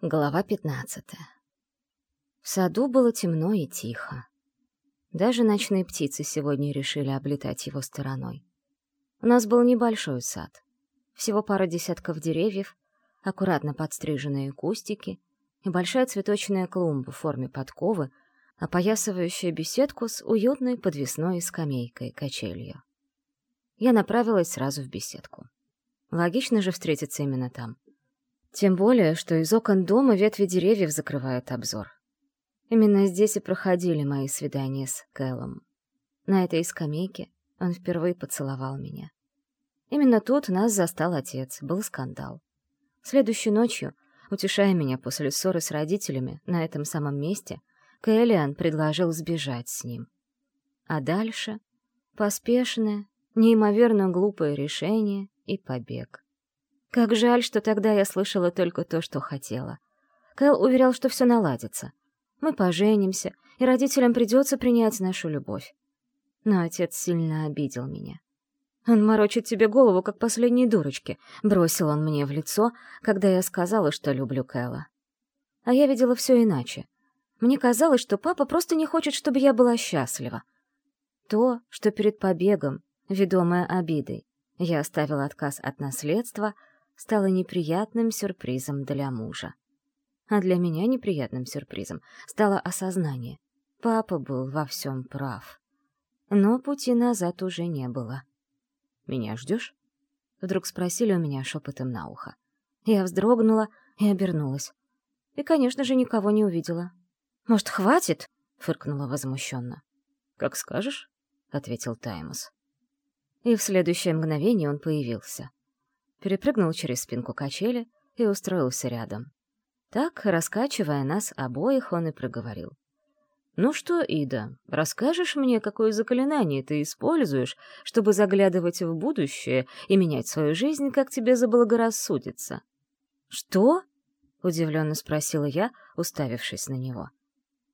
Глава пятнадцатая. В саду было темно и тихо. Даже ночные птицы сегодня решили облетать его стороной. У нас был небольшой сад. Всего пара десятков деревьев, аккуратно подстриженные кустики и большая цветочная клумба в форме подковы, опоясывающая беседку с уютной подвесной скамейкой-качелью. Я направилась сразу в беседку. Логично же встретиться именно там — тем более, что из окон дома ветви деревьев закрывают обзор. Именно здесь и проходили мои свидания с Кэллом. На этой скамейке он впервые поцеловал меня. Именно тут нас застал отец, был скандал. Следующей ночью, утешая меня после ссоры с родителями на этом самом месте, Кэллиан предложил сбежать с ним. А дальше — поспешное, неимоверно глупое решение и побег. Как жаль, что тогда я слышала только то, что хотела. Кэл уверял, что все наладится. Мы поженимся, и родителям придется принять нашу любовь. Но отец сильно обидел меня. «Он морочит тебе голову, как последней дурочки», — бросил он мне в лицо, когда я сказала, что люблю Кэла. А я видела все иначе. Мне казалось, что папа просто не хочет, чтобы я была счастлива. То, что перед побегом, ведомая обидой, я оставила отказ от наследства — стало неприятным сюрпризом для мужа. А для меня неприятным сюрпризом стало осознание. Папа был во всем прав. Но пути назад уже не было. «Меня ждешь?» — вдруг спросили у меня шепотом на ухо. Я вздрогнула и обернулась. И, конечно же, никого не увидела. «Может, хватит?» — фыркнула возмущенно. «Как скажешь», — ответил Таймус. И в следующее мгновение он появился перепрыгнул через спинку качели и устроился рядом. Так, раскачивая нас обоих, он и проговорил. «Ну что, Ида, расскажешь мне, какое заклинание ты используешь, чтобы заглядывать в будущее и менять свою жизнь, как тебе заблагорассудится?» «Что?» — удивленно спросила я, уставившись на него.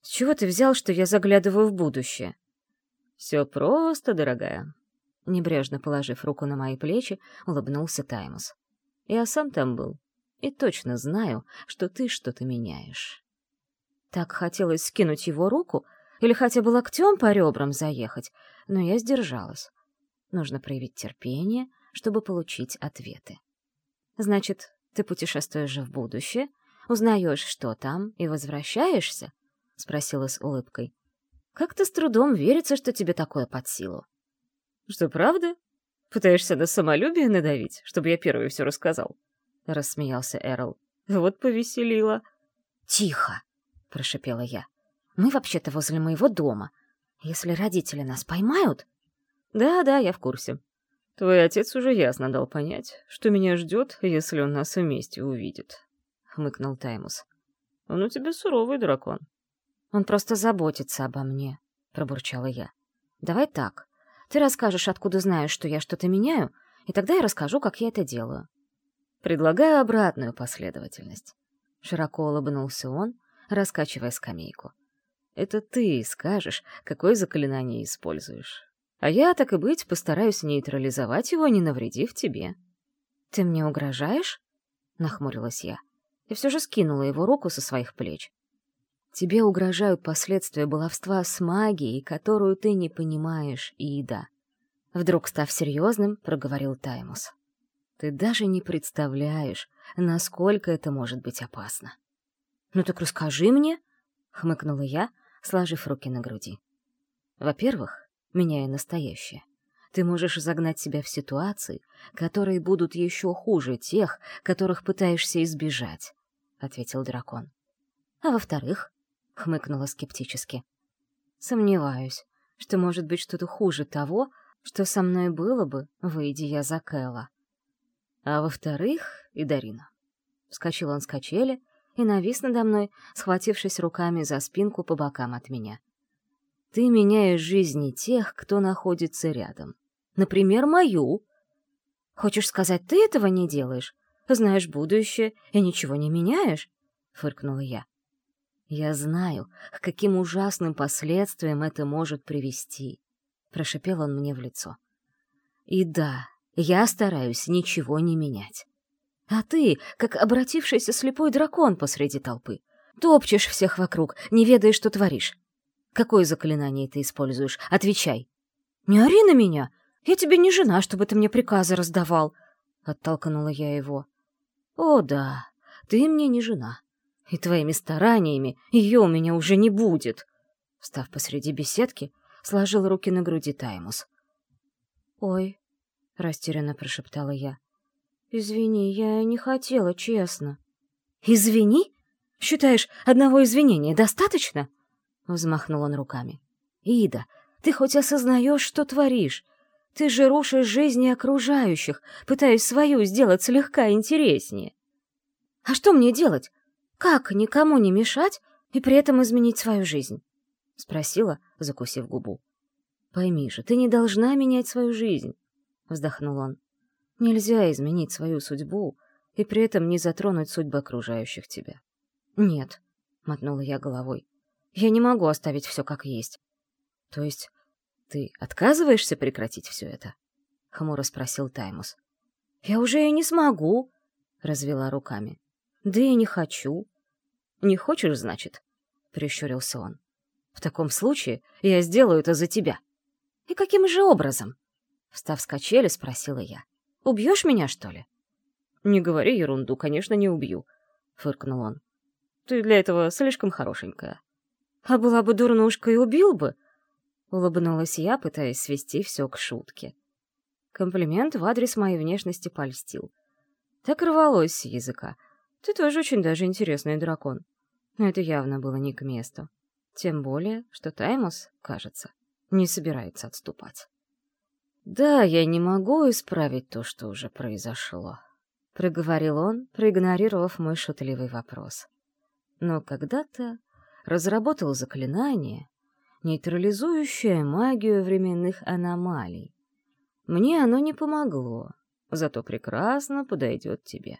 «С чего ты взял, что я заглядываю в будущее?» «Все просто, дорогая. Небрежно положив руку на мои плечи, улыбнулся Таймус. «Я сам там был, и точно знаю, что ты что-то меняешь». Так хотелось скинуть его руку или хотя бы локтем по ребрам заехать, но я сдержалась. Нужно проявить терпение, чтобы получить ответы. «Значит, ты путешествуешь же в будущее, узнаешь, что там, и возвращаешься?» — спросила с улыбкой. «Как-то с трудом верится, что тебе такое под силу». «Что, правда? Пытаешься на самолюбие надавить, чтобы я первый все рассказал?» — рассмеялся Эрл. «Вот повеселила». «Тихо!» — прошипела я. «Мы вообще-то возле моего дома. Если родители нас поймают...» «Да-да, я в курсе. Твой отец уже ясно дал понять, что меня ждет, если он нас вместе увидит», — хмыкнул Таймус. «Он у тебя суровый дракон». «Он просто заботится обо мне», — пробурчала я. «Давай так. Ты расскажешь, откуда знаешь, что я что-то меняю, и тогда я расскажу, как я это делаю. Предлагаю обратную последовательность. Широко улыбнулся он, раскачивая скамейку. Это ты скажешь, какое заклинание используешь. А я, так и быть, постараюсь нейтрализовать его, не навредив тебе. Ты мне угрожаешь? Нахмурилась я. И все же скинула его руку со своих плеч. Тебе угрожают последствия баловства с магией, которую ты не понимаешь, Ида. Вдруг, став серьезным, проговорил Таймус. Ты даже не представляешь, насколько это может быть опасно. «Ну так расскажи мне», — хмыкнула я, сложив руки на груди. «Во-первых, меняя настоящее, ты можешь загнать себя в ситуации, которые будут еще хуже тех, которых пытаешься избежать», — ответил дракон. «А во-вторых, — хмыкнула скептически. «Сомневаюсь, что может быть что-то хуже того, что со мной было бы, выйди я за Кэлла. А во-вторых, и Дарина». Вскочил он с качели и навис надо мной, схватившись руками за спинку по бокам от меня. «Ты меняешь жизни тех, кто находится рядом. Например, мою». «Хочешь сказать, ты этого не делаешь? Знаешь будущее и ничего не меняешь?» — фыркнула я. «Я знаю, к каким ужасным последствиям это может привести», — прошипел он мне в лицо. «И да, я стараюсь ничего не менять». А ты, как обратившийся слепой дракон посреди толпы, топчешь всех вокруг, не ведаешь, что творишь. Какое заклинание ты используешь? Отвечай. Не ори на меня! Я тебе не жена, чтобы ты мне приказы раздавал. Оттолкнула я его. О, да, ты мне не жена. И твоими стараниями ее у меня уже не будет. Встав посреди беседки, сложил руки на груди Таймус. «Ой», — растерянно прошептала я, — «извини, я не хотела, честно». «Извини? Считаешь, одного извинения достаточно?» Взмахнул он руками. «Ида, ты хоть осознаешь, что творишь? Ты же рушишь жизни окружающих, пытаясь свою сделать слегка интереснее. А что мне делать? Как никому не мешать и при этом изменить свою жизнь?» — спросила, закусив губу. «Пойми же, ты не должна менять свою жизнь», — вздохнул он. «Нельзя изменить свою судьбу и при этом не затронуть судьбы окружающих тебя». «Нет», — мотнула я головой, — «я не могу оставить все как есть». «То есть ты отказываешься прекратить все это?» — хмуро спросил Таймус. «Я уже и не смогу», — развела руками. «Да и не хочу». «Не хочешь, значит?» — прищурился он. В таком случае я сделаю это за тебя. И каким же образом? Встав с качели, спросила я. Убьешь меня, что ли? Не говори ерунду, конечно, не убью, фыркнул он. Ты для этого слишком хорошенькая. А была бы дурнушкой, убил бы, улыбнулась я, пытаясь свести все к шутке. Комплимент в адрес моей внешности польстил. Так рвалось с языка. Ты тоже очень даже интересный дракон. Но это явно было не к месту. Тем более, что Таймус, кажется, не собирается отступать. «Да, я не могу исправить то, что уже произошло», — проговорил он, проигнорировав мой шутливый вопрос. «Но когда-то разработал заклинание, нейтрализующее магию временных аномалий. Мне оно не помогло, зато прекрасно подойдет тебе.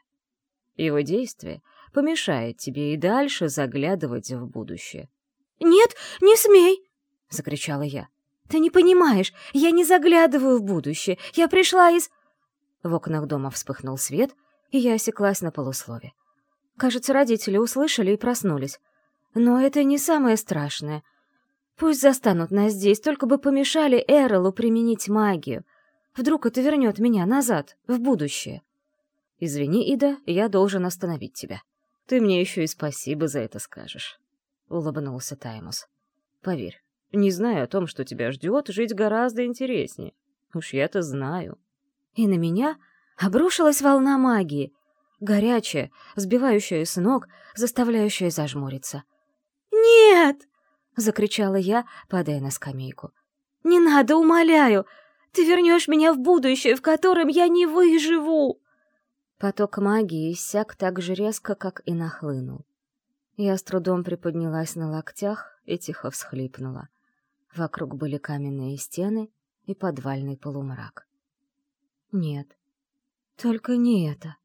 Его действие помешает тебе и дальше заглядывать в будущее, «Нет, не смей!» — закричала я. «Ты не понимаешь, я не заглядываю в будущее. Я пришла из...» В окнах дома вспыхнул свет, и я осеклась на полуслове. Кажется, родители услышали и проснулись. Но это не самое страшное. Пусть застанут нас здесь, только бы помешали Эролу применить магию. Вдруг это вернет меня назад, в будущее. Извини, Ида, я должен остановить тебя. Ты мне еще и спасибо за это скажешь. — улыбнулся Таймус. «Поверь, не знаю о том, что тебя ждет, жить гораздо интереснее. Уж я-то знаю». И на меня обрушилась волна магии, горячая, сбивающая с ног, заставляющая зажмуриться. «Нет!» — закричала я, падая на скамейку. «Не надо, умоляю! Ты вернешь меня в будущее, в котором я не выживу!» Поток магии иссяк так же резко, как и нахлынул. Я с трудом приподнялась на локтях и тихо всхлипнула. Вокруг были каменные стены и подвальный полумрак. Нет, только не это.